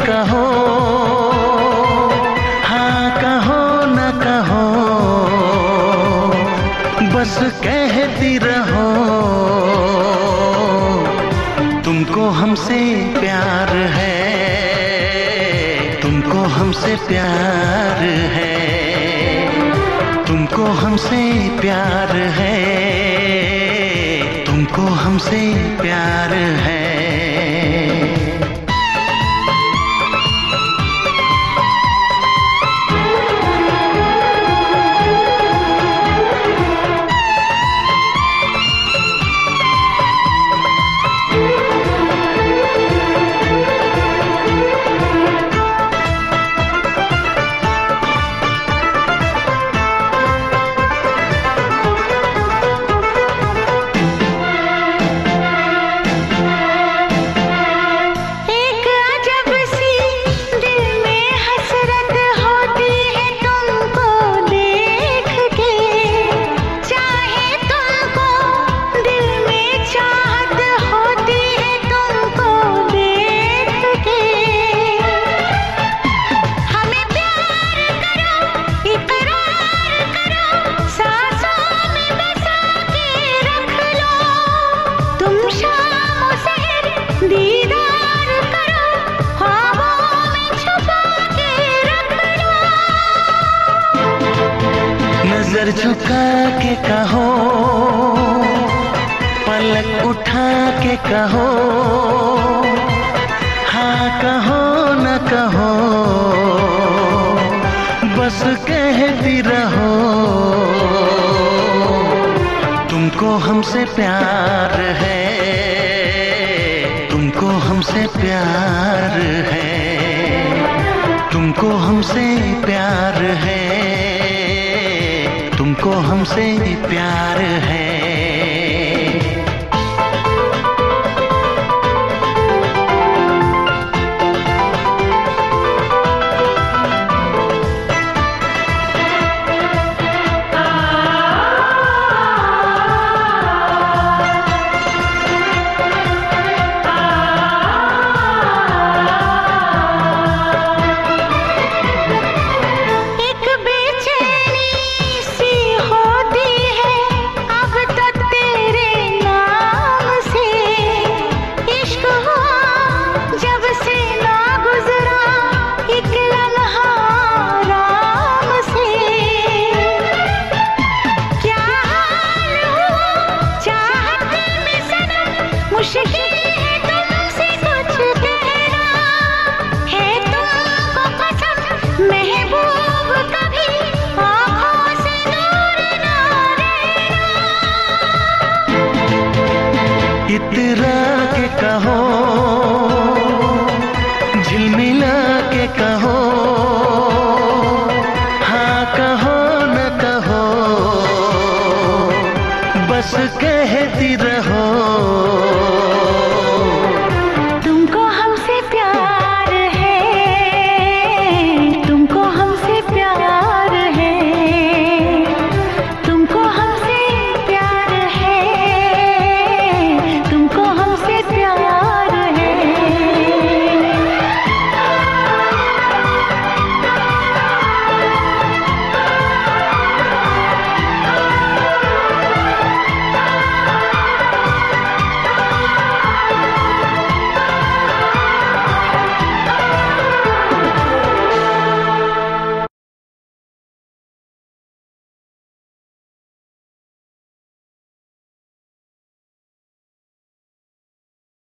कहो हाँ कहो, न कहो, बस कहती रहो। तुमको हमसे प्यार है, तुमको हमसे प्यार है, तुमको हमसे प्यार है, तुमको हमसे प्यार है। नज़र झुका के कहो, पलक उठा के कहो हाँ कहो न कहो, बस कहती रहो। तुमको हमसे प्यार है, तुमको हमसे प्यार है, तुमको हमसे प्यार है। तुमको हमसे प्यार है। कहो झिलमिला के कहो हाँ कहो न कहो बस कहती